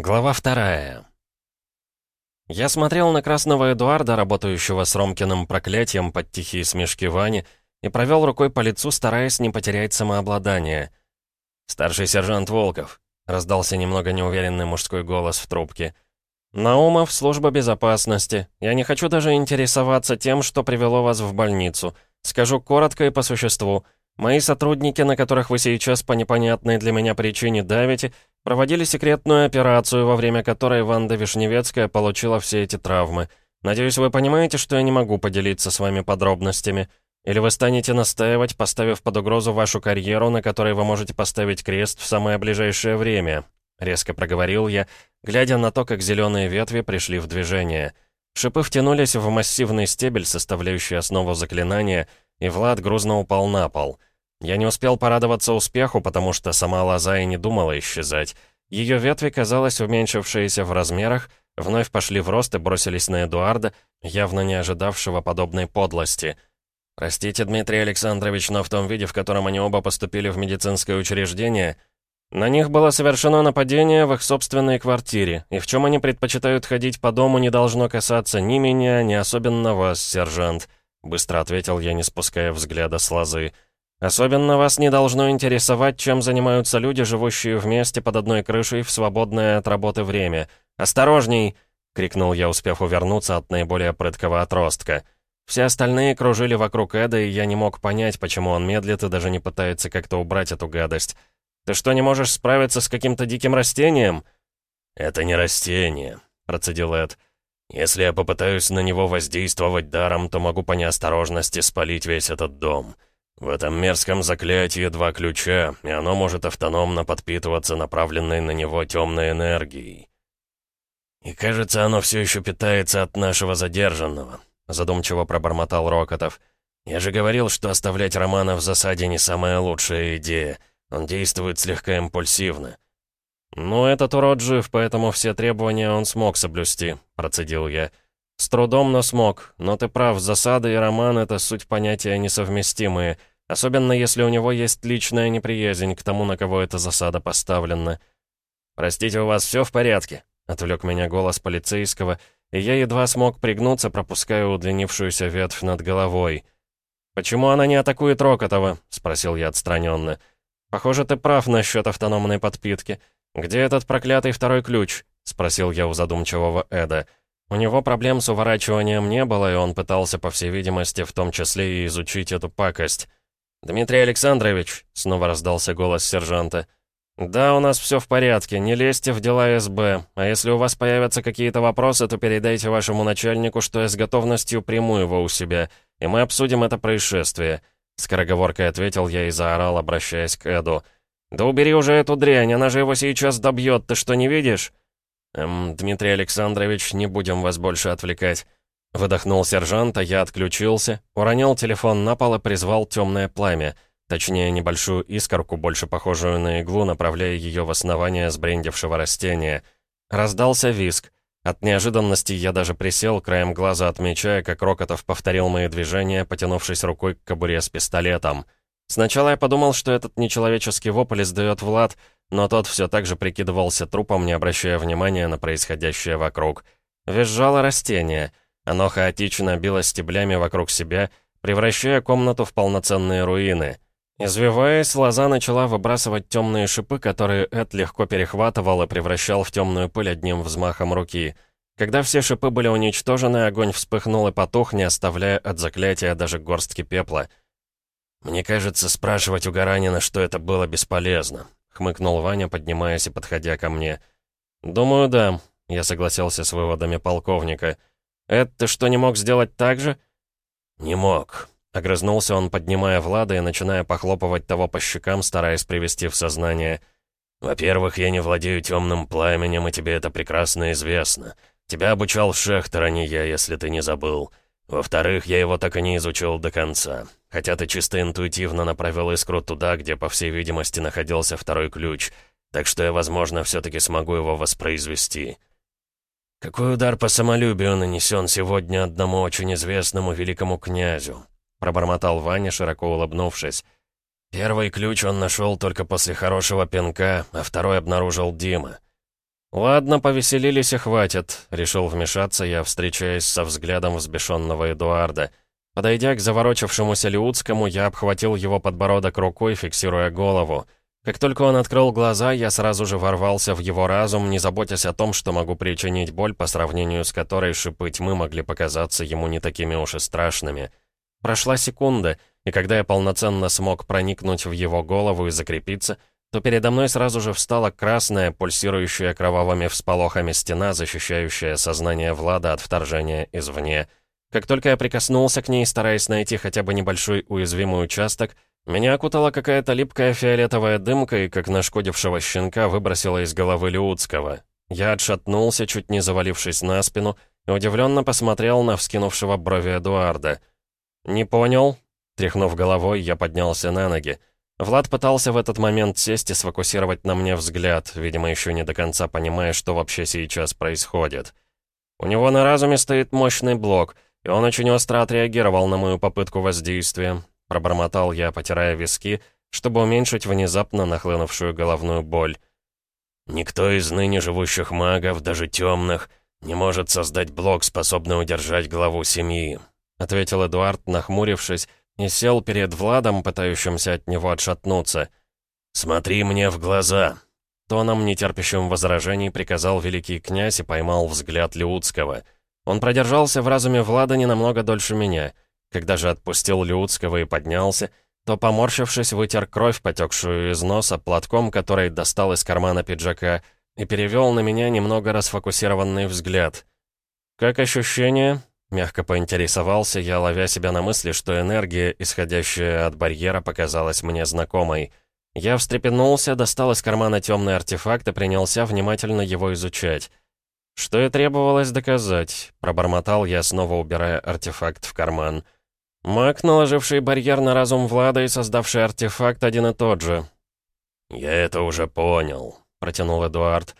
Глава вторая. Я смотрел на красного Эдуарда, работающего с Ромкиным проклятием под тихие смешки Вани, и провел рукой по лицу, стараясь не потерять самообладание. «Старший сержант Волков», — раздался немного неуверенный мужской голос в трубке. «Наумов, служба безопасности. Я не хочу даже интересоваться тем, что привело вас в больницу. Скажу коротко и по существу. Мои сотрудники, на которых вы сейчас по непонятной для меня причине давите, проводили секретную операцию, во время которой Ванда Вишневецкая получила все эти травмы. Надеюсь, вы понимаете, что я не могу поделиться с вами подробностями. Или вы станете настаивать, поставив под угрозу вашу карьеру, на которой вы можете поставить крест в самое ближайшее время?» Резко проговорил я, глядя на то, как зеленые ветви пришли в движение. Шипы втянулись в массивный стебель, составляющий основу заклинания, и Влад грузно упал на пол — я не успел порадоваться успеху, потому что сама лоза и не думала исчезать. Ее ветви, казалось, уменьшившиеся в размерах, вновь пошли в рост и бросились на Эдуарда, явно не ожидавшего подобной подлости. «Простите, Дмитрий Александрович, но в том виде, в котором они оба поступили в медицинское учреждение, на них было совершено нападение в их собственной квартире, и в чем они предпочитают ходить по дому, не должно касаться ни меня, ни особенно вас, сержант», быстро ответил я, не спуская взгляда с лозы. Особенно вас не должно интересовать, чем занимаются люди, живущие вместе под одной крышей в свободное от работы время. «Осторожней!» — крикнул я, успев увернуться от наиболее прыткого отростка. Все остальные кружили вокруг Эда, и я не мог понять, почему он медлит и даже не пытается как-то убрать эту гадость. «Ты что, не можешь справиться с каким-то диким растением?» «Это не растение», — процедил Эд. «Если я попытаюсь на него воздействовать даром, то могу по неосторожности спалить весь этот дом». В этом мерзком заклятии два ключа, и оно может автономно подпитываться направленной на него темной энергией. «И кажется, оно все еще питается от нашего задержанного», — задумчиво пробормотал Рокотов. «Я же говорил, что оставлять Романа в засаде не самая лучшая идея. Он действует слегка импульсивно». «Ну, этот урод жив, поэтому все требования он смог соблюсти», — процедил я. «С трудом, но смог. Но ты прав, засада и роман — это суть понятия несовместимые, особенно если у него есть личная неприязнь к тому, на кого эта засада поставлена». «Простите, у вас все в порядке?» — отвлек меня голос полицейского, и я едва смог пригнуться, пропуская удлинившуюся ветвь над головой. «Почему она не атакует Рокотова?» — спросил я отстраненно. «Похоже, ты прав насчет автономной подпитки. Где этот проклятый второй ключ?» — спросил я у задумчивого Эда. У него проблем с уворачиванием не было, и он пытался, по всей видимости, в том числе и изучить эту пакость. «Дмитрий Александрович», — снова раздался голос сержанта, «Да, у нас все в порядке, не лезьте в дела СБ, а если у вас появятся какие-то вопросы, то передайте вашему начальнику, что я с готовностью приму его у себя, и мы обсудим это происшествие», — скороговоркой ответил я и заорал, обращаясь к Эду. «Да убери уже эту дрянь, она же его сейчас добьет, ты что, не видишь?» «Эм, Дмитрий Александрович, не будем вас больше отвлекать». Выдохнул сержант, а я отключился, уронил телефон на пол и призвал темное пламя, точнее, небольшую искорку, больше похожую на иглу, направляя ее в основание сбрендившего растения. Раздался виск. От неожиданности я даже присел, краем глаза отмечая, как Рокотов повторил мои движения, потянувшись рукой к кобуре с пистолетом. Сначала я подумал, что этот нечеловеческий вопль издает Влад, но тот все так же прикидывался трупом, не обращая внимания на происходящее вокруг. Визжало растение. Оно хаотично било стеблями вокруг себя, превращая комнату в полноценные руины. Извиваясь, лоза начала выбрасывать темные шипы, которые Эд легко перехватывал и превращал в темную пыль одним взмахом руки. Когда все шипы были уничтожены, огонь вспыхнул и потух, не оставляя от заклятия даже горстки пепла. «Мне кажется, спрашивать у Гаранина, что это было бесполезно», хмыкнул Ваня, поднимаясь и подходя ко мне. «Думаю, да», — я согласился с выводами полковника. «Эд, ты что, не мог сделать так же?» «Не мог», — огрызнулся он, поднимая Влада и начиная похлопывать того по щекам, стараясь привести в сознание. «Во-первых, я не владею темным пламенем, и тебе это прекрасно известно. Тебя обучал Шехтер, а не я, если ты не забыл. Во-вторых, я его так и не изучил до конца. Хотя ты чисто интуитивно направил искру туда, где, по всей видимости, находился второй ключ. Так что я, возможно, все-таки смогу его воспроизвести. Какой удар по самолюбию нанесен сегодня одному очень известному великому князю? Пробормотал Ваня, широко улыбнувшись. Первый ключ он нашел только после хорошего пинка, а второй обнаружил Дима. «Ладно, повеселились и хватит», — решил вмешаться я, встречаясь со взглядом взбешенного Эдуарда. Подойдя к заворочившемуся Леутскому, я обхватил его подбородок рукой, фиксируя голову. Как только он открыл глаза, я сразу же ворвался в его разум, не заботясь о том, что могу причинить боль, по сравнению с которой шипы тьмы могли показаться ему не такими уж и страшными. Прошла секунда, и когда я полноценно смог проникнуть в его голову и закрепиться, то передо мной сразу же встала красная, пульсирующая кровавыми всполохами стена, защищающая сознание Влада от вторжения извне. Как только я прикоснулся к ней, стараясь найти хотя бы небольшой уязвимый участок, меня окутала какая-то липкая фиолетовая дымка и, как нашкодившего щенка, выбросила из головы Леутского. Я отшатнулся, чуть не завалившись на спину, и удивленно посмотрел на вскинувшего брови Эдуарда. «Не понял?» Тряхнув головой, я поднялся на ноги. Влад пытался в этот момент сесть и сфокусировать на мне взгляд, видимо, еще не до конца понимая, что вообще сейчас происходит. У него на разуме стоит мощный блок, и он очень остро отреагировал на мою попытку воздействия. Пробормотал я, потирая виски, чтобы уменьшить внезапно нахлынувшую головную боль. «Никто из ныне живущих магов, даже темных, не может создать блок, способный удержать главу семьи», ответил Эдуард, нахмурившись, и сел перед Владом, пытающимся от него отшатнуться. «Смотри мне в глаза!» Тоном, нетерпящим возражений, приказал великий князь и поймал взгляд Леутского. Он продержался в разуме Влада не намного дольше меня. Когда же отпустил Леутского и поднялся, то, поморщившись, вытер кровь, потекшую из носа, платком, который достал из кармана пиджака, и перевел на меня немного расфокусированный взгляд. «Как ощущение?» Мягко поинтересовался я, ловя себя на мысли, что энергия, исходящая от барьера, показалась мне знакомой. Я встрепенулся, достал из кармана темный артефакт и принялся внимательно его изучать. Что и требовалось доказать, пробормотал я, снова убирая артефакт в карман. Маг, наложивший барьер на разум Влада и создавший артефакт, один и тот же. «Я это уже понял», — протянул Эдуард.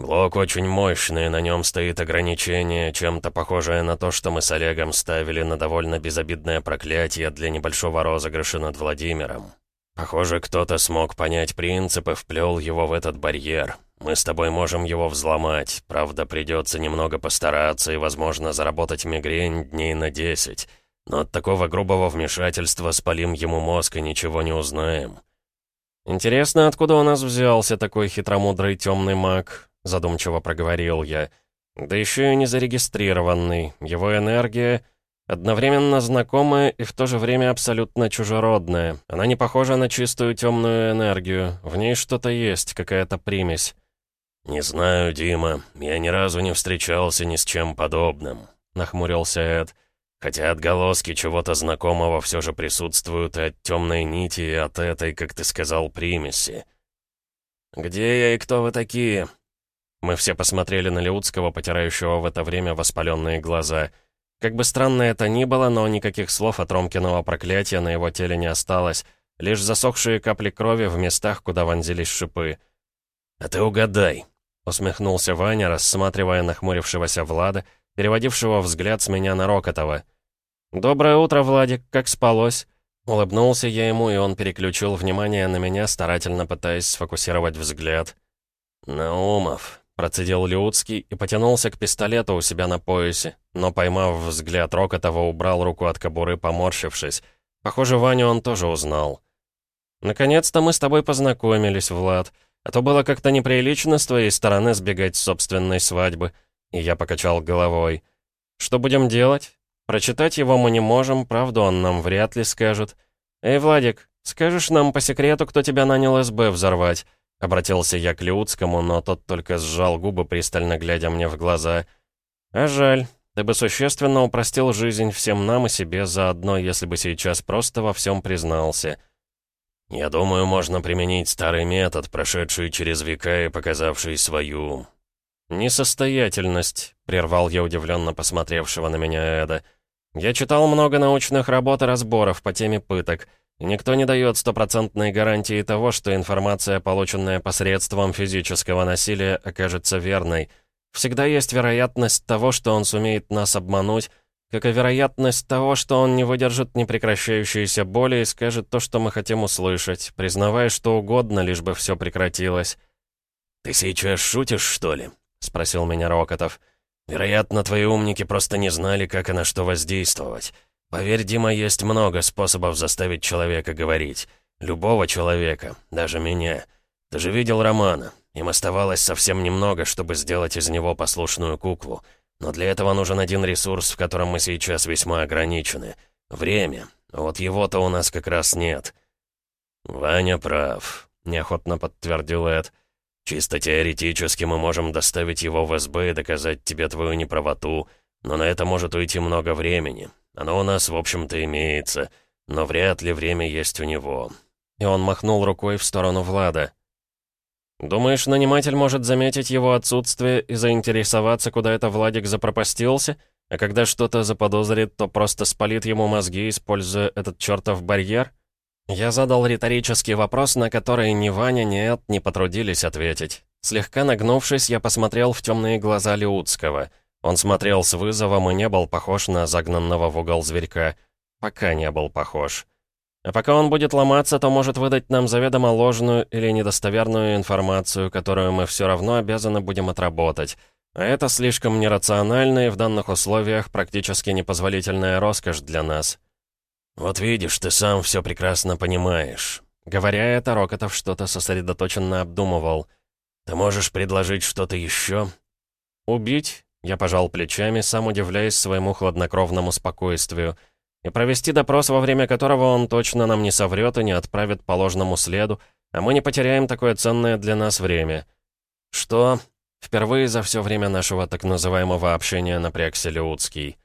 Блок очень мощный, на нем стоит ограничение, чем-то похожее на то, что мы с Олегом ставили на довольно безобидное проклятие для небольшого розыгрыша над Владимиром. Похоже, кто-то смог понять принцип и вплел его в этот барьер. Мы с тобой можем его взломать, правда, придется немного постараться и, возможно, заработать мигрень дней на десять. Но от такого грубого вмешательства спалим ему мозг и ничего не узнаем. Интересно, откуда у нас взялся такой хитромудрый темный маг? — задумчиво проговорил я. «Да еще и не зарегистрированный. Его энергия одновременно знакомая и в то же время абсолютно чужеродная. Она не похожа на чистую темную энергию. В ней что-то есть, какая-то примесь». «Не знаю, Дима. Я ни разу не встречался ни с чем подобным», — нахмурился Эд. «Хотя отголоски чего-то знакомого все же присутствуют и от темной нити, и от этой, как ты сказал, примеси». «Где я и кто вы такие?» Мы все посмотрели на Леутского, потирающего в это время воспаленные глаза. Как бы странно это ни было, но никаких слов от Ромкиного проклятия на его теле не осталось, лишь засохшие капли крови в местах, куда вонзились шипы. «А ты угадай», — усмехнулся Ваня, рассматривая нахмурившегося Влада, переводившего взгляд с меня на Рокотова. «Доброе утро, Владик, как спалось?» Улыбнулся я ему, и он переключил внимание на меня, старательно пытаясь сфокусировать взгляд. «Наумов, Процедил Леутский и потянулся к пистолету у себя на поясе, но, поймав взгляд Рокотова, убрал руку от кобуры, поморщившись. Похоже, Ваню он тоже узнал. «Наконец-то мы с тобой познакомились, Влад. А то было как-то неприлично с твоей стороны сбегать с собственной свадьбы». И я покачал головой. «Что будем делать? Прочитать его мы не можем, правду он нам вряд ли скажет. Эй, Владик, скажешь нам по секрету, кто тебя нанял СБ взорвать?» Обратился я к Леутскому, но тот только сжал губы, пристально глядя мне в глаза. «А жаль. Ты бы существенно упростил жизнь всем нам и себе заодно, если бы сейчас просто во всем признался». «Я думаю, можно применить старый метод, прошедший через века и показавший свою...» «Несостоятельность», — прервал я удивленно посмотревшего на меня Эда. «Я читал много научных работ и разборов по теме пыток». Никто не дает стопроцентной гарантии того, что информация, полученная посредством физического насилия, окажется верной. Всегда есть вероятность того, что он сумеет нас обмануть, как и вероятность того, что он не выдержит непрекращающейся боли и скажет то, что мы хотим услышать, признавая что угодно, лишь бы все прекратилось. «Ты сейчас шутишь, что ли?» — спросил меня Рокотов. «Вероятно, твои умники просто не знали, как и на что воздействовать. Поверь, Дима, есть много способов заставить человека говорить. Любого человека, даже меня. Ты же видел Романа. Им оставалось совсем немного, чтобы сделать из него послушную куклу. Но для этого нужен один ресурс, в котором мы сейчас весьма ограничены. Время. Вот его-то у нас как раз нет». «Ваня прав», — неохотно подтвердил Эд. Чисто теоретически мы можем доставить его в СБ и доказать тебе твою неправоту, но на это может уйти много времени. Оно у нас, в общем-то, имеется, но вряд ли время есть у него». И он махнул рукой в сторону Влада. «Думаешь, наниматель может заметить его отсутствие и заинтересоваться, куда это Владик запропастился? А когда что-то заподозрит, то просто спалит ему мозги, используя этот чертов барьер?» Я задал риторический вопрос, на который ни Ваня, ни Эд не потрудились ответить. Слегка нагнувшись, я посмотрел в темные глаза Леутского. Он смотрел с вызовом и не был похож на загнанного в угол зверька. Пока не был похож. А пока он будет ломаться, то может выдать нам заведомо ложную или недостоверную информацию, которую мы все равно обязаны будем отработать. А это слишком нерациональная и в данных условиях практически непозволительная роскошь для нас. «Вот видишь, ты сам все прекрасно понимаешь». Говоря это, Рокотов что-то сосредоточенно обдумывал. «Ты можешь предложить что-то еще?» «Убить?» Я пожал плечами, сам удивляясь своему хладнокровному спокойствию. «И провести допрос, во время которого он точно нам не соврет и не отправит по ложному следу, а мы не потеряем такое ценное для нас время». «Что?» Впервые за все время нашего так называемого общения напрягся Леутский.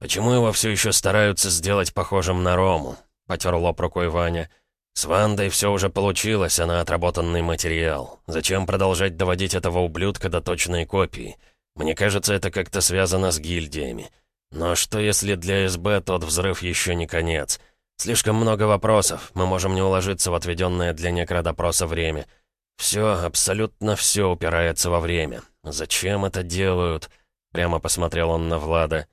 «Почему его все еще стараются сделать похожим на Рому?» — потер лоб рукой Ваня. «С Вандой все уже получилось, она отработанный материал. Зачем продолжать доводить этого ублюдка до точной копии? Мне кажется, это как-то связано с гильдиями. Но что если для СБ тот взрыв еще не конец? Слишком много вопросов, мы можем не уложиться в отведенное для некродопроса время. Все, абсолютно все упирается во время. Зачем это делают?» Прямо посмотрел он на Влада.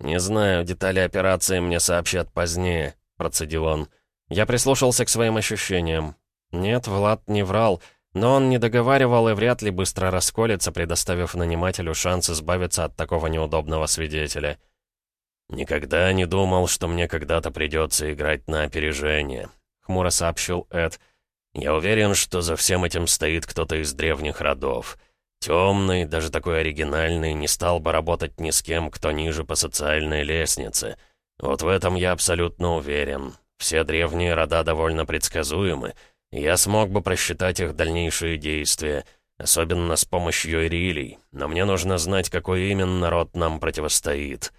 «Не знаю, детали операции мне сообщат позднее», — процедил он. Я прислушался к своим ощущениям. Нет, Влад не врал, но он не договаривал и вряд ли быстро расколется, предоставив нанимателю шанс избавиться от такого неудобного свидетеля. «Никогда не думал, что мне когда-то придется играть на опережение», — хмуро сообщил Эд. «Я уверен, что за всем этим стоит кто-то из древних родов». Темный, даже такой оригинальный, не стал бы работать ни с кем, кто ниже по социальной лестнице. Вот в этом я абсолютно уверен. Все древние рода довольно предсказуемы. Я смог бы просчитать их дальнейшие действия, особенно с помощью Ирилий, но мне нужно знать, какой именно род нам противостоит.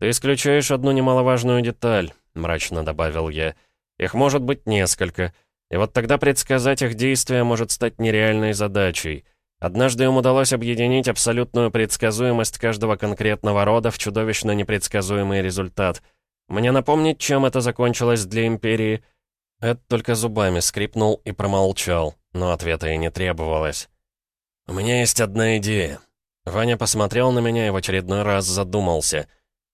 «Ты исключаешь одну немаловажную деталь», — мрачно добавил я. «Их может быть несколько, и вот тогда предсказать их действия может стать нереальной задачей». Однажды им удалось объединить абсолютную предсказуемость каждого конкретного рода в чудовищно непредсказуемый результат. Мне напомнить, чем это закончилось для Империи? Эд только зубами скрипнул и промолчал, но ответа и не требовалось. «У меня есть одна идея». Ваня посмотрел на меня и в очередной раз задумался.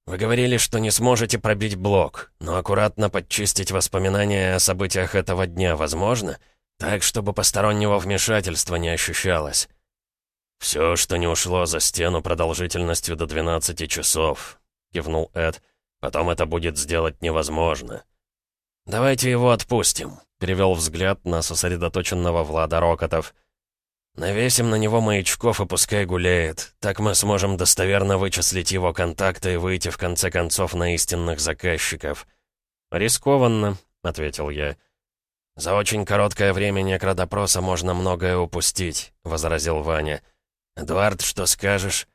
«Вы говорили, что не сможете пробить блок, но аккуратно подчистить воспоминания о событиях этого дня возможно? Так, чтобы постороннего вмешательства не ощущалось». «Все, что не ушло за стену продолжительностью до 12 часов», — кивнул Эд. «Потом это будет сделать невозможно». «Давайте его отпустим», — перевел взгляд на сосредоточенного Влада Рокотов. «Навесим на него маячков и пускай гуляет. Так мы сможем достоверно вычислить его контакты и выйти в конце концов на истинных заказчиков». «Рискованно», — ответил я. «За очень короткое время некродопроса можно многое упустить», — возразил Ваня. «Эдуард, что скажешь?»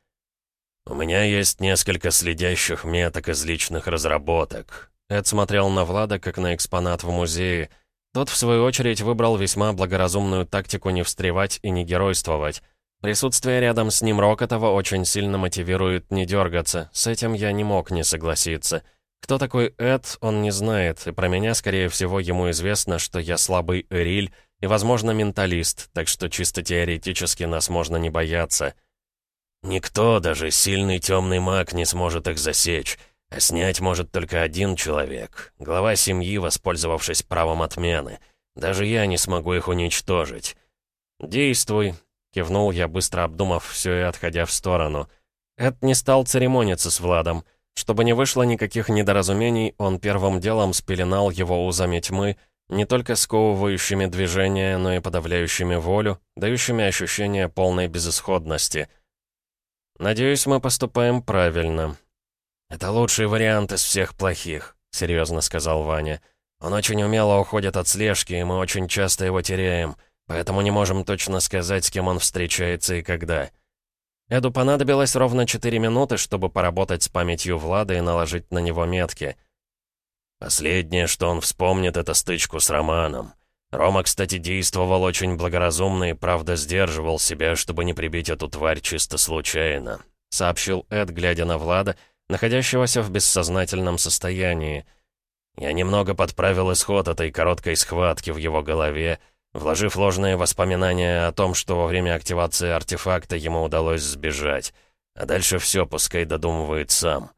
«У меня есть несколько следящих меток из личных разработок». Эд смотрел на Влада, как на экспонат в музее. Тот, в свою очередь, выбрал весьма благоразумную тактику не встревать и не геройствовать. Присутствие рядом с ним Рокотова очень сильно мотивирует не дергаться. С этим я не мог не согласиться. Кто такой Эд, он не знает, и про меня, скорее всего, ему известно, что я слабый Эриль, и, возможно, менталист, так что чисто теоретически нас можно не бояться. Никто, даже сильный темный маг, не сможет их засечь, а снять может только один человек, глава семьи, воспользовавшись правом отмены. Даже я не смогу их уничтожить. «Действуй», — кивнул я, быстро обдумав все и отходя в сторону. Эд не стал церемониться с Владом. Чтобы не вышло никаких недоразумений, он первым делом спеленал его узами тьмы, не только сковывающими движения, но и подавляющими волю, дающими ощущение полной безысходности. «Надеюсь, мы поступаем правильно». «Это лучший вариант из всех плохих», — серьезно сказал Ваня. «Он очень умело уходит от слежки, и мы очень часто его теряем, поэтому не можем точно сказать, с кем он встречается и когда». Эду понадобилось ровно 4 минуты, чтобы поработать с памятью Влада и наложить на него метки. Последнее, что он вспомнит, это стычку с Романом. Рома, кстати, действовал очень благоразумно и, правда, сдерживал себя, чтобы не прибить эту тварь чисто случайно», — сообщил Эд, глядя на Влада, находящегося в бессознательном состоянии. «Я немного подправил исход этой короткой схватки в его голове, вложив ложные воспоминания о том, что во время активации артефакта ему удалось сбежать. А дальше все пускай додумывает сам.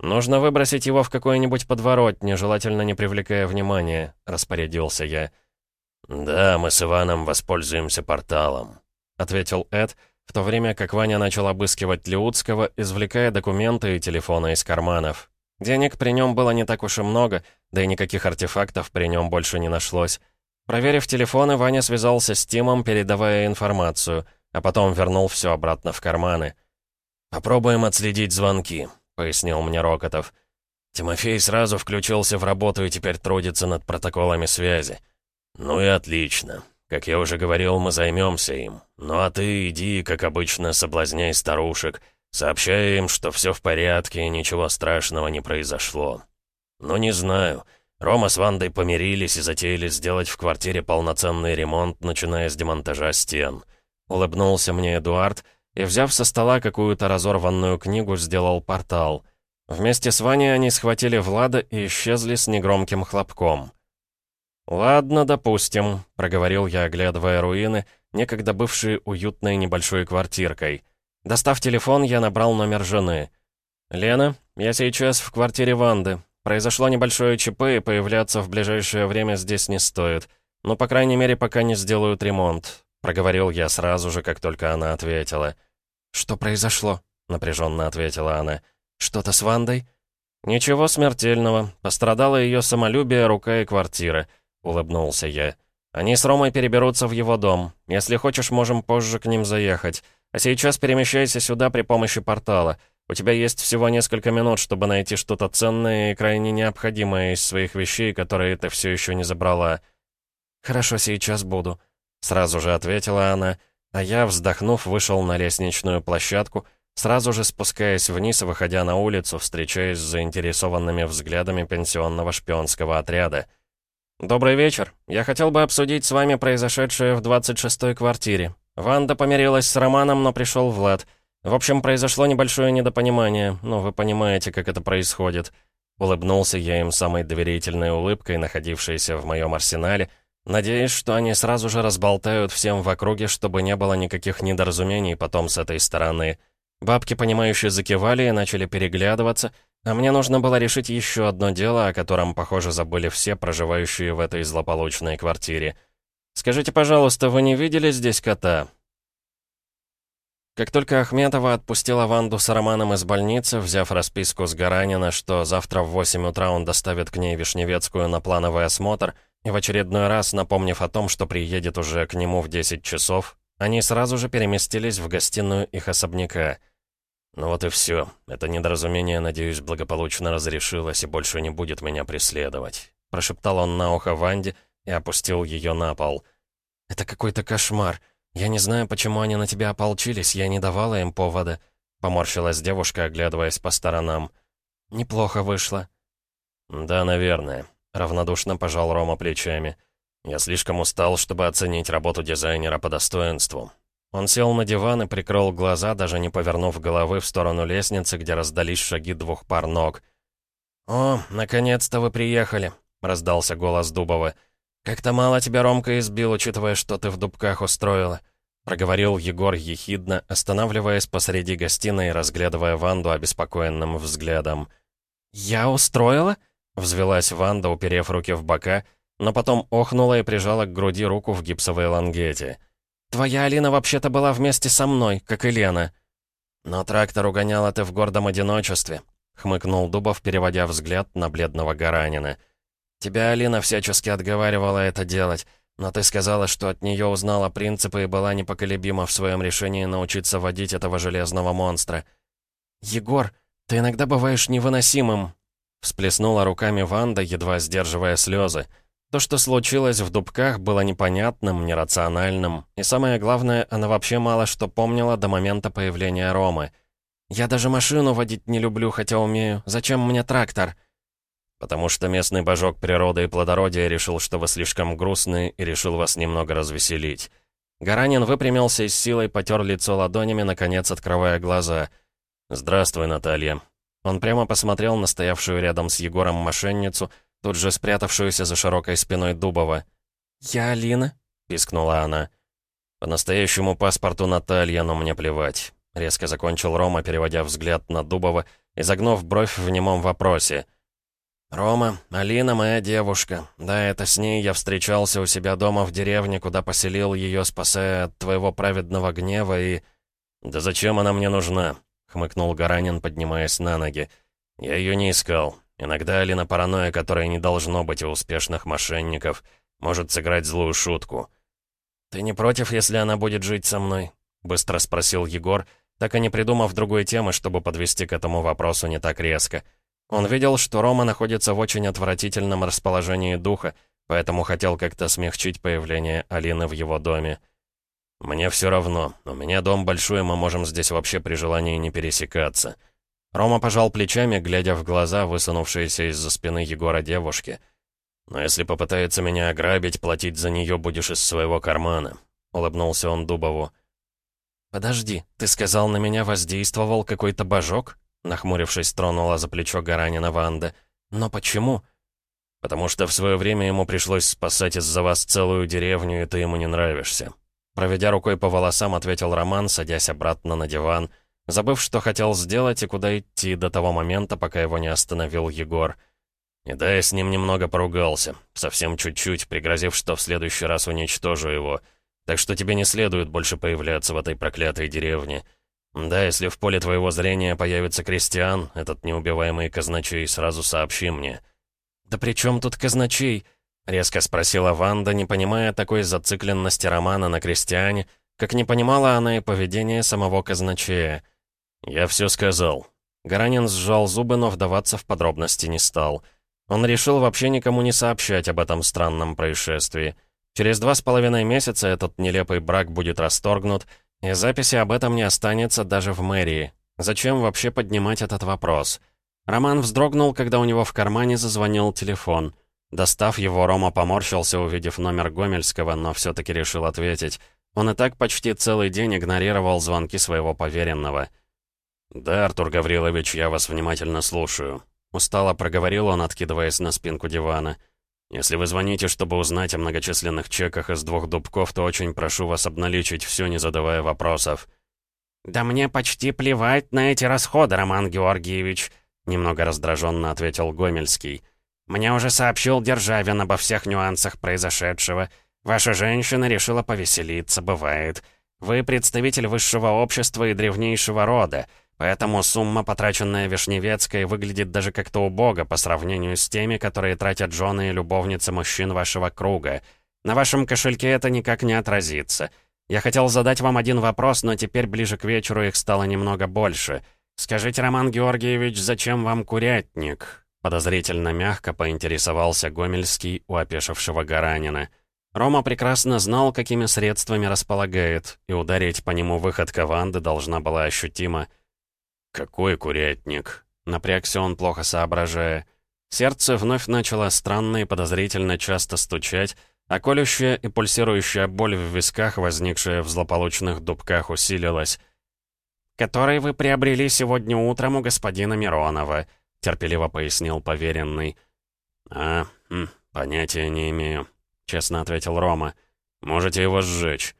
«Нужно выбросить его в какой-нибудь подворотне, желательно не привлекая внимания», — распорядился я. «Да, мы с Иваном воспользуемся порталом», — ответил Эд, в то время как Ваня начал обыскивать Леутского, извлекая документы и телефоны из карманов. Денег при нем было не так уж и много, да и никаких артефактов при нем больше не нашлось. Проверив телефоны, Ваня связался с Тимом, передавая информацию, а потом вернул все обратно в карманы. «Попробуем отследить звонки», — пояснил мне Рокотов. Тимофей сразу включился в работу и теперь трудится над протоколами связи. «Ну и отлично. Как я уже говорил, мы займемся им. Ну а ты иди, как обычно, соблазняй старушек, сообщай им, что все в порядке и ничего страшного не произошло. Ну не знаю». Рома с Вандой помирились и затеяли сделать в квартире полноценный ремонт, начиная с демонтажа стен. Улыбнулся мне Эдуард и, взяв со стола какую-то разорванную книгу, сделал портал. Вместе с Ваней они схватили Влада и исчезли с негромким хлопком. «Ладно, допустим», — проговорил я, оглядывая руины, некогда бывшие уютной небольшой квартиркой. Достав телефон, я набрал номер жены. «Лена, я сейчас в квартире Ванды. Произошло небольшое ЧП, и появляться в ближайшее время здесь не стоит. Но, по крайней мере, пока не сделают ремонт», — проговорил я сразу же, как только она ответила. «Что произошло?» — напряженно ответила она. «Что-то с Вандой?» «Ничего смертельного. Пострадало ее самолюбие, рука и квартира», — улыбнулся я. «Они с Ромой переберутся в его дом. Если хочешь, можем позже к ним заехать. А сейчас перемещайся сюда при помощи портала. У тебя есть всего несколько минут, чтобы найти что-то ценное и крайне необходимое из своих вещей, которые ты все еще не забрала». «Хорошо, сейчас буду», — сразу же ответила она, а я, вздохнув, вышел на лестничную площадку, сразу же спускаясь вниз и выходя на улицу, встречаясь с заинтересованными взглядами пенсионного шпионского отряда. «Добрый вечер. Я хотел бы обсудить с вами произошедшее в 26-й квартире. Ванда помирилась с Романом, но пришел Влад». В общем, произошло небольшое недопонимание, но вы понимаете, как это происходит. Улыбнулся я им самой доверительной улыбкой, находившейся в моем арсенале, надеясь, что они сразу же разболтают всем в округе, чтобы не было никаких недоразумений потом с этой стороны. Бабки, понимающие, закивали и начали переглядываться, а мне нужно было решить еще одно дело, о котором, похоже, забыли все проживающие в этой злополучной квартире. «Скажите, пожалуйста, вы не видели здесь кота?» Как только Ахметова отпустила Ванду с Романом из больницы, взяв расписку с Гаранина, что завтра в 8 утра он доставит к ней Вишневецкую на плановый осмотр, и в очередной раз напомнив о том, что приедет уже к нему в 10 часов, они сразу же переместились в гостиную их особняка. «Ну вот и все. Это недоразумение, надеюсь, благополучно разрешилось и больше не будет меня преследовать», прошептал он на ухо Ванде и опустил ее на пол. «Это какой-то кошмар. «Я не знаю, почему они на тебя ополчились, я не давала им повода», — поморщилась девушка, оглядываясь по сторонам. «Неплохо вышло». «Да, наверное», — равнодушно пожал Рома плечами. «Я слишком устал, чтобы оценить работу дизайнера по достоинству». Он сел на диван и прикрыл глаза, даже не повернув головы в сторону лестницы, где раздались шаги двух пар ног. «О, наконец-то вы приехали», — раздался голос Дубова. «Как-то мало тебя Ромка избил, учитывая, что ты в дубках устроила», — проговорил Егор ехидно, останавливаясь посреди гостиной и разглядывая Ванду обеспокоенным взглядом. «Я устроила?» — взвелась Ванда, уперев руки в бока, но потом охнула и прижала к груди руку в гипсовой лангете. Твоя Алина вообще-то была вместе со мной, как и Лена». «Но трактор угоняла ты в гордом одиночестве», — хмыкнул Дубов, переводя взгляд на бледного Гаранина. «Тебя Алина всячески отговаривала это делать, но ты сказала, что от нее узнала принципы и была непоколебима в своем решении научиться водить этого железного монстра». «Егор, ты иногда бываешь невыносимым», — всплеснула руками Ванда, едва сдерживая слезы. То, что случилось в Дубках, было непонятным, нерациональным, и самое главное, она вообще мало что помнила до момента появления Ромы. «Я даже машину водить не люблю, хотя умею. Зачем мне трактор?» «Потому что местный божок природы и плодородия решил, что вы слишком грустны, и решил вас немного развеселить». Гаранин выпрямился и с силой потер лицо ладонями, наконец открывая глаза. «Здравствуй, Наталья». Он прямо посмотрел на стоявшую рядом с Егором мошенницу — тут же спрятавшуюся за широкой спиной Дубова. «Я Алина?» — пискнула она. «По настоящему паспорту Наталья, но мне плевать», — резко закончил Рома, переводя взгляд на Дубова и загнув бровь в немом вопросе. «Рома, Алина моя девушка. Да, это с ней я встречался у себя дома в деревне, куда поселил ее, спасая от твоего праведного гнева и...» «Да зачем она мне нужна?» — хмыкнул Гаранин, поднимаясь на ноги. «Я ее не искал. Иногда Алина паранойя, которой не должно быть у успешных мошенников, может сыграть злую шутку. «Ты не против, если она будет жить со мной?» — быстро спросил Егор, так и не придумав другой темы, чтобы подвести к этому вопросу не так резко. Он видел, что Рома находится в очень отвратительном расположении духа, поэтому хотел как-то смягчить появление Алины в его доме. «Мне все равно. У меня дом большой, мы можем здесь вообще при желании не пересекаться». Рома пожал плечами, глядя в глаза, высунувшиеся из-за спины Егора девушки. «Но если попытается меня ограбить, платить за нее будешь из своего кармана», — улыбнулся он Дубову. «Подожди, ты сказал, на меня воздействовал какой-то божок?» Нахмурившись, тронула за плечо Гаранина Ванда. «Но почему?» «Потому что в свое время ему пришлось спасать из-за вас целую деревню, и ты ему не нравишься». Проведя рукой по волосам, ответил Роман, садясь обратно на диван — забыв, что хотел сделать и куда идти до того момента, пока его не остановил Егор. И да, я с ним немного поругался, совсем чуть-чуть, пригрозив, что в следующий раз уничтожу его. Так что тебе не следует больше появляться в этой проклятой деревне. Да, если в поле твоего зрения появится крестьян, этот неубиваемый казначей, сразу сообщи мне. «Да при чем тут казначей?» — резко спросила Ванда, не понимая такой зацикленности романа на крестьяне, как не понимала она и поведение самого казначея. «Я все сказал». Гаранин сжал зубы, но вдаваться в подробности не стал. Он решил вообще никому не сообщать об этом странном происшествии. Через два с половиной месяца этот нелепый брак будет расторгнут, и записи об этом не останется даже в мэрии. Зачем вообще поднимать этот вопрос? Роман вздрогнул, когда у него в кармане зазвонил телефон. Достав его, Рома поморщился, увидев номер Гомельского, но все-таки решил ответить. Он и так почти целый день игнорировал звонки своего поверенного — «Да, Артур Гаврилович, я вас внимательно слушаю», — устало проговорил он, откидываясь на спинку дивана. «Если вы звоните, чтобы узнать о многочисленных чеках из двух дубков, то очень прошу вас обналичить все, не задавая вопросов». «Да мне почти плевать на эти расходы, Роман Георгиевич», — немного раздраженно ответил Гомельский. «Мне уже сообщил Державин обо всех нюансах произошедшего. Ваша женщина решила повеселиться, бывает. Вы представитель высшего общества и древнейшего рода». Поэтому сумма, потраченная Вишневецкой, выглядит даже как-то убого по сравнению с теми, которые тратят жены и любовницы мужчин вашего круга. На вашем кошельке это никак не отразится. Я хотел задать вам один вопрос, но теперь ближе к вечеру их стало немного больше. Скажите, Роман Георгиевич, зачем вам курятник?» Подозрительно мягко поинтересовался Гомельский у опешившего Гаранина. Рома прекрасно знал, какими средствами располагает, и ударить по нему выходка Ванды должна была ощутимо. «Какой курятник?» Напрягся он, плохо соображая. Сердце вновь начало странно и подозрительно часто стучать, а колющая и пульсирующая боль в висках, возникшая в злополучных дубках, усилилась. «Который вы приобрели сегодня утром у господина Миронова», — терпеливо пояснил поверенный. «А, хм, понятия не имею», — честно ответил Рома. «Можете его сжечь».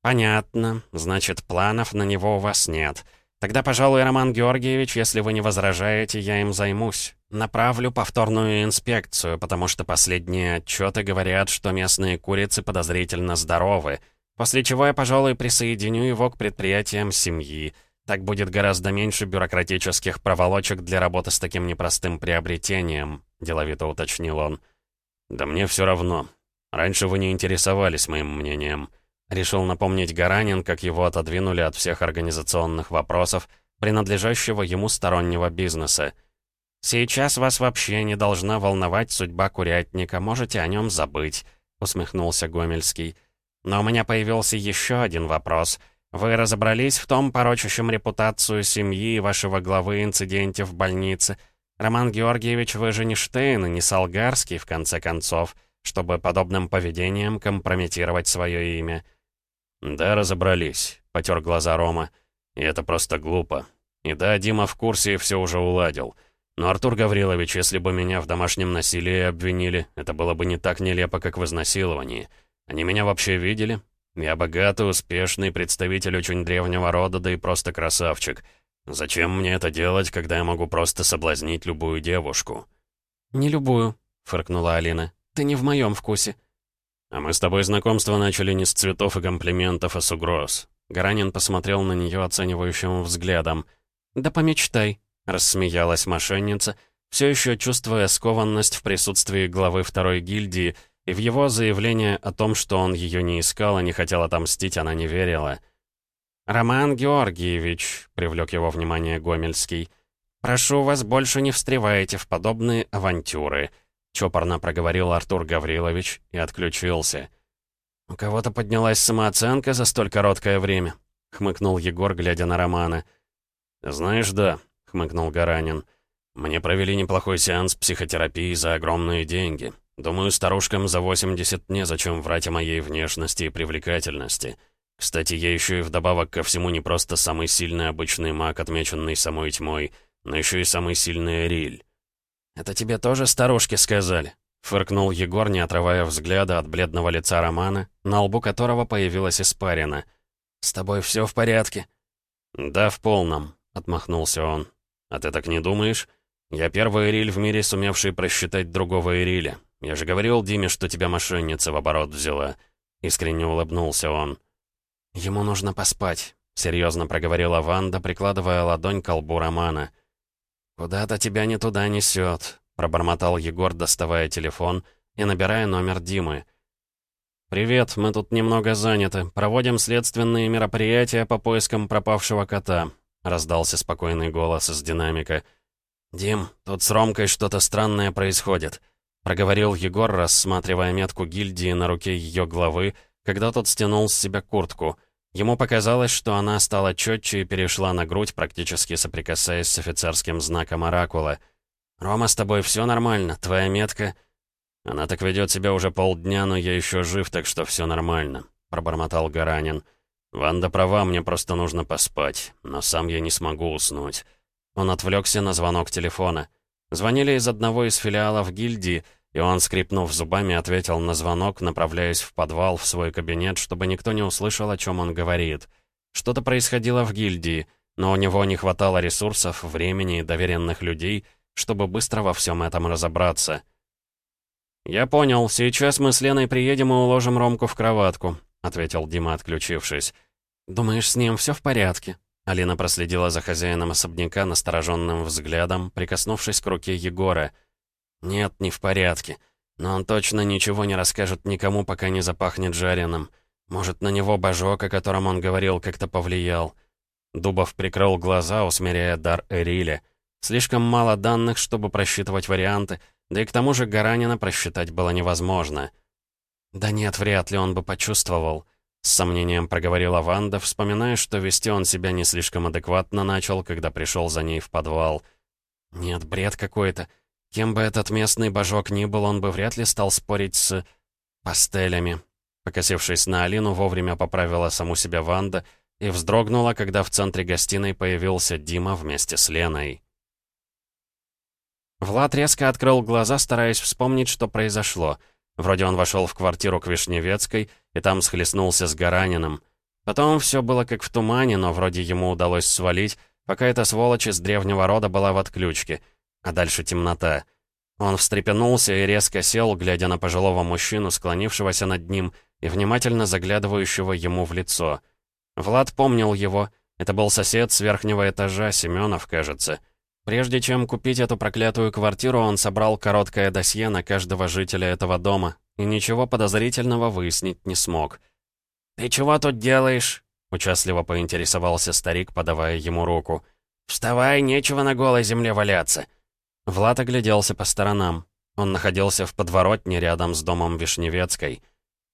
«Понятно. Значит, планов на него у вас нет». Тогда, пожалуй, Роман Георгиевич, если вы не возражаете, я им займусь. Направлю повторную инспекцию, потому что последние отчеты говорят, что местные курицы подозрительно здоровы. После чего я, пожалуй, присоединю его к предприятиям семьи. Так будет гораздо меньше бюрократических проволочек для работы с таким непростым приобретением», — деловито уточнил он. «Да мне все равно. Раньше вы не интересовались моим мнением». Решил напомнить Гаранин, как его отодвинули от всех организационных вопросов, принадлежащего ему стороннего бизнеса. «Сейчас вас вообще не должна волновать судьба курятника, можете о нем забыть», — усмехнулся Гомельский. «Но у меня появился еще один вопрос. Вы разобрались в том порочащем репутацию семьи и вашего главы инциденте в больнице? Роман Георгиевич, вы же не Штейн и не Солгарский, в конце концов, чтобы подобным поведением компрометировать свое имя». «Да, разобрались», — потер глаза Рома. «И это просто глупо. И да, Дима в курсе и все уже уладил». Но, Артур Гаврилович, если бы меня в домашнем насилии обвинили, это было бы не так нелепо, как в изнасиловании. Они меня вообще видели? Я богатый, успешный, представитель очень древнего рода, да и просто красавчик. Зачем мне это делать, когда я могу просто соблазнить любую девушку?» «Не любую», — фыркнула Алина. «Ты не в моем вкусе». «А мы с тобой знакомство начали не с цветов и комплиментов, а с угроз». Гаранин посмотрел на нее оценивающим взглядом. «Да помечтай», — рассмеялась мошенница, все еще чувствуя скованность в присутствии главы второй гильдии, и в его заявление о том, что он ее не искал и не хотел отомстить, она не верила. «Роман Георгиевич», — привлек его внимание Гомельский, «прошу вас, больше не встревайте в подобные авантюры», — чопорно проговорил Артур Гаврилович и отключился. «У кого-то поднялась самооценка за столь короткое время», — хмыкнул Егор, глядя на Романа. «Знаешь, да», хмыкнул Гаранин. «Мне провели неплохой сеанс психотерапии за огромные деньги. Думаю, старушкам за 80 незачем врать о моей внешности и привлекательности. Кстати, я еще и вдобавок ко всему не просто самый сильный обычный маг, отмеченный самой тьмой, но еще и самый сильный Риль». «Это тебе тоже старушки сказали?» — фыркнул Егор, не отрывая взгляда от бледного лица Романа, на лбу которого появилась испарина. «С тобой все в порядке?» «Да, в полном», — отмахнулся он. «А ты так не думаешь? Я первый Ириль в мире, сумевший просчитать другого Ириля. Я же говорил Диме, что тебя мошенница в оборот взяла». Искренне улыбнулся он. «Ему нужно поспать», — серьезно проговорила Ванда, прикладывая ладонь к лбу Романа. «Куда-то тебя не туда несет», — пробормотал Егор, доставая телефон и набирая номер Димы. «Привет, мы тут немного заняты. Проводим следственные мероприятия по поискам пропавшего кота. — раздался спокойный голос из динамика. «Дим, тут с Ромкой что-то странное происходит», — проговорил Егор, рассматривая метку гильдии на руке ее главы, когда тот стянул с себя куртку. Ему показалось, что она стала четче и перешла на грудь, практически соприкасаясь с офицерским знаком Оракула. «Рома, с тобой все нормально? Твоя метка...» «Она так ведет себя уже полдня, но я еще жив, так что все нормально», — пробормотал Гаранин. «Ванда права, мне просто нужно поспать, но сам я не смогу уснуть». Он отвлекся на звонок телефона. Звонили из одного из филиалов гильдии, и он, скрипнув зубами, ответил на звонок, направляясь в подвал, в свой кабинет, чтобы никто не услышал, о чем он говорит. Что-то происходило в гильдии, но у него не хватало ресурсов, времени и доверенных людей, чтобы быстро во всем этом разобраться. «Я понял, сейчас мы с Леной приедем и уложим Ромку в кроватку. — ответил Дима, отключившись. «Думаешь, с ним все в порядке?» Алина проследила за хозяином особняка настороженным взглядом, прикоснувшись к руке Егора. «Нет, не в порядке. Но он точно ничего не расскажет никому, пока не запахнет жареным. Может, на него божок, о котором он говорил, как-то повлиял». Дубов прикрыл глаза, усмиряя дар Эриля. Слишком мало данных, чтобы просчитывать варианты, да и к тому же Гаранина просчитать было невозможно. «Да нет, вряд ли он бы почувствовал», — с сомнением проговорила Ванда, вспоминая, что вести он себя не слишком адекватно начал, когда пришел за ней в подвал. «Нет, бред какой-то. Кем бы этот местный божок ни был, он бы вряд ли стал спорить с... пастелями». Покосившись на Алину, вовремя поправила саму себя Ванда и вздрогнула, когда в центре гостиной появился Дима вместе с Леной. Влад резко открыл глаза, стараясь вспомнить, что произошло — Вроде он вошел в квартиру к Вишневецкой и там схлестнулся с Гараниным. Потом все было как в тумане, но вроде ему удалось свалить, пока эта сволочь из древнего рода была в отключке. А дальше темнота. Он встрепенулся и резко сел, глядя на пожилого мужчину, склонившегося над ним, и внимательно заглядывающего ему в лицо. Влад помнил его. Это был сосед с верхнего этажа, Семенов, кажется. Прежде чем купить эту проклятую квартиру, он собрал короткое досье на каждого жителя этого дома и ничего подозрительного выяснить не смог. «Ты чего тут делаешь?» — участливо поинтересовался старик, подавая ему руку. «Вставай, нечего на голой земле валяться!» Влад огляделся по сторонам. Он находился в подворотне рядом с домом Вишневецкой.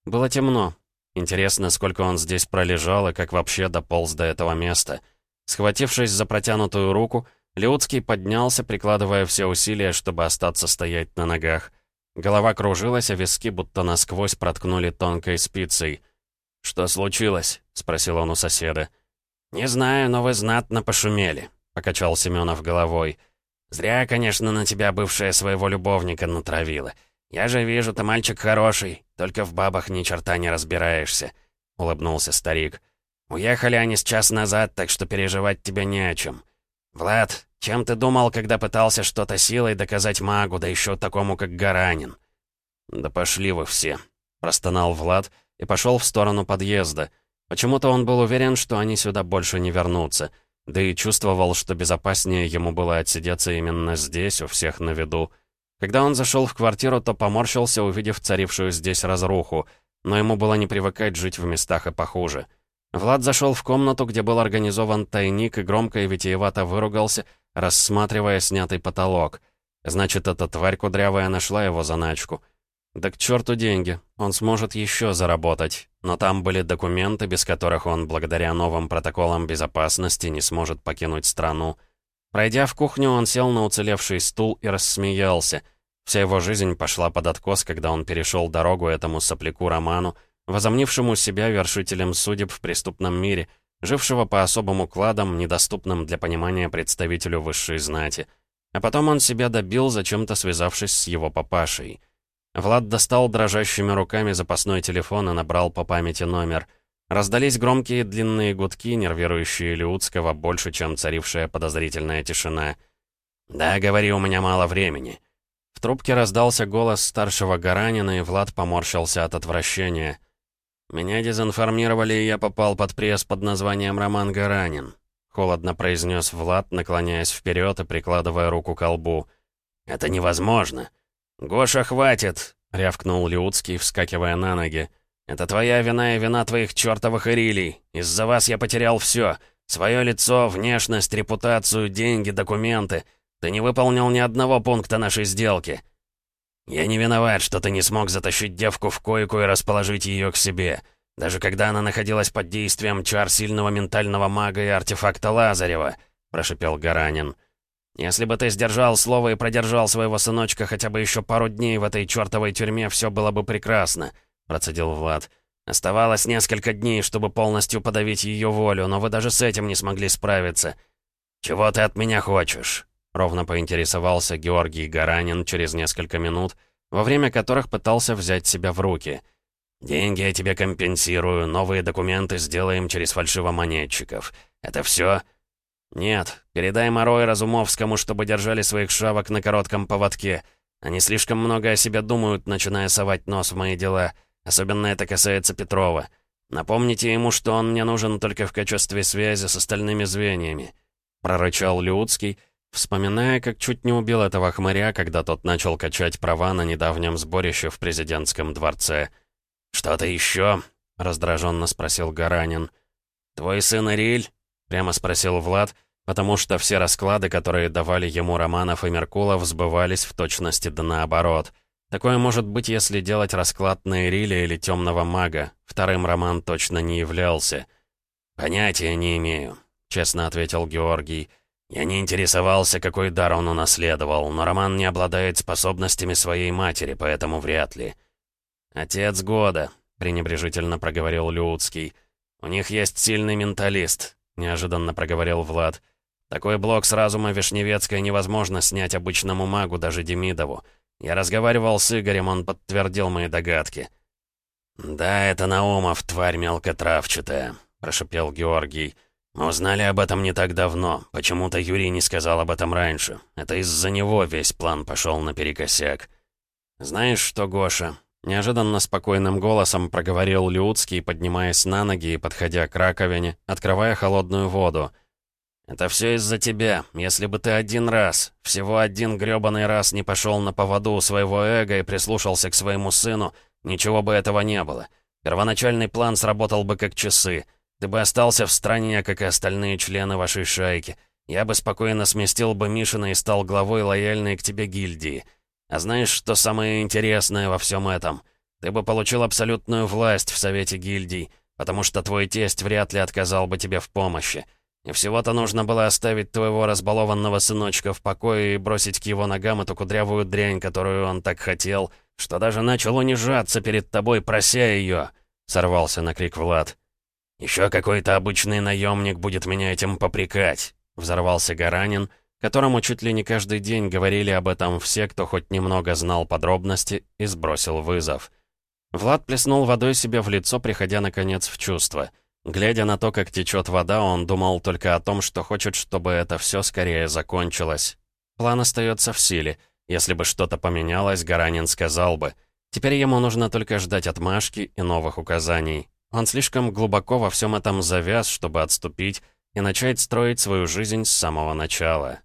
Было темно. Интересно, сколько он здесь пролежал и как вообще дополз до этого места. Схватившись за протянутую руку, Леуцкий поднялся, прикладывая все усилия, чтобы остаться стоять на ногах. Голова кружилась, а виски будто насквозь проткнули тонкой спицей. «Что случилось?» — спросил он у соседа. «Не знаю, но вы знатно пошумели», — покачал Семенов головой. «Зря, конечно, на тебя бывшая своего любовника натравила. Я же вижу, ты мальчик хороший, только в бабах ни черта не разбираешься», — улыбнулся старик. «Уехали они с час назад, так что переживать тебе не о чем. Влад, чем ты думал, когда пытался что-то силой доказать магу, да еще такому, как Гаранин?» «Да пошли вы все», — простонал Влад и пошел в сторону подъезда. Почему-то он был уверен, что они сюда больше не вернутся — да и чувствовал, что безопаснее ему было отсидеться именно здесь, у всех на виду. Когда он зашел в квартиру, то поморщился, увидев царившую здесь разруху, но ему было не привыкать жить в местах и похуже. Влад зашел в комнату, где был организован тайник, и громко и витиевато выругался, рассматривая снятый потолок. Значит, эта тварь кудрявая нашла его заначку. Да к черту деньги, он сможет еще заработать. Но там были документы, без которых он, благодаря новым протоколам безопасности, не сможет покинуть страну. Пройдя в кухню, он сел на уцелевший стул и рассмеялся. Вся его жизнь пошла под откос, когда он перешел дорогу этому сопляку Роману, возомнившему себя вершителем судеб в преступном мире, жившего по особым укладам, недоступным для понимания представителю высшей знати. А потом он себя добил, зачем-то связавшись с его папашей. Влад достал дрожащими руками запасной телефон и набрал по памяти номер. Раздались громкие длинные гудки, нервирующие Леутского больше, чем царившая подозрительная тишина. «Да, говори, у меня мало времени». В трубке раздался голос старшего Гаранина, и Влад поморщился от отвращения. «Меня дезинформировали, и я попал под пресс под названием Роман Гаранин», — холодно произнес Влад, наклоняясь вперед и прикладывая руку к колбу. «Это невозможно. «Гоша, хватит!» — рявкнул Леуцкий, вскакивая на ноги. «Это твоя вина и вина твоих чертовых ирилий. Из-за вас я потерял все. Свое лицо, внешность, репутацию, деньги, документы. Ты не выполнил ни одного пункта нашей сделки. Я не виноват, что ты не смог затащить девку в койку и расположить ее к себе. Даже когда она находилась под действием чар сильного ментального мага и артефакта Лазарева», — прошипел Гаранин. Если бы ты сдержал слово и продержал своего сыночка хотя бы еще пару дней в этой чертовой тюрьме, все было бы прекрасно», — процедил Влад. «Оставалось несколько дней, чтобы полностью подавить ее волю, но вы даже с этим не смогли справиться. Чего ты от меня хочешь?» — ровно поинтересовался Георгий Гаранин через несколько минут, во время которых пытался взять себя в руки. «Деньги я тебе компенсирую, новые документы сделаем через фальшивомонетчиков. Это все?» «Нет, передай Моро и Разумовскому, чтобы держали своих шавок на коротком поводке. Они слишком много о себе думают, начиная совать нос в мои дела. Особенно это касается Петрова. Напомните ему, что он мне нужен только в качестве связи с остальными звеньями», — прорычал Люцкий, вспоминая, как чуть не убил этого хмыря, когда тот начал качать права на недавнем сборище в президентском дворце. «Что-то еще?» — раздраженно спросил Гаранин. «Твой сын Ириль Прямо спросил Влад, потому что все расклады, которые давали ему Романов и Меркулов, сбывались в точности да наоборот. Такое может быть, если делать расклад на Ириля или Темного Мага. Вторым Роман точно не являлся. «Понятия не имею», — честно ответил Георгий. «Я не интересовался, какой дар он унаследовал, но Роман не обладает способностями своей матери, поэтому вряд ли». «Отец года», — пренебрежительно проговорил Люцкий. «У них есть сильный менталист неожиданно проговорил Влад. «Такой блок с разума Вишневецкой невозможно снять обычному магу, даже Демидову. Я разговаривал с Игорем, он подтвердил мои догадки». «Да, это Наумов, тварь мелкотравчатая», — прошепел Георгий. «Мы узнали об этом не так давно. Почему-то Юрий не сказал об этом раньше. Это из-за него весь план пошел наперекосяк». «Знаешь что, Гоша, Неожиданно спокойным голосом проговорил Люцкий, поднимаясь на ноги и подходя к раковине, открывая холодную воду. «Это все из-за тебя. Если бы ты один раз, всего один грёбаный раз не пошел на поводу у своего эго и прислушался к своему сыну, ничего бы этого не было. Первоначальный план сработал бы как часы. Ты бы остался в стране, как и остальные члены вашей шайки. Я бы спокойно сместил бы Мишина и стал главой лояльной к тебе гильдии. А знаешь, что самое интересное во всем этом? Ты бы получил абсолютную власть в Совете гильдий, потому что твой тесть вряд ли отказал бы тебе в помощи. И всего-то нужно было оставить твоего разбалованного сыночка в покое и бросить к его ногам эту кудрявую дрянь, которую он так хотел, что даже начал унижаться перед тобой, прося ее. Сорвался на крик Влад. «Еще какой-то обычный наемник будет меня этим попрекать», — взорвался Гаранин, — которому чуть ли не каждый день говорили об этом все, кто хоть немного знал подробности, и сбросил вызов. Влад плеснул водой себе в лицо, приходя, наконец, в чувство. Глядя на то, как течет вода, он думал только о том, что хочет, чтобы это все скорее закончилось. План остается в силе. Если бы что-то поменялось, Гаранин сказал бы. Теперь ему нужно только ждать отмашки и новых указаний. Он слишком глубоко во всем этом завяз, чтобы отступить и начать строить свою жизнь с самого начала.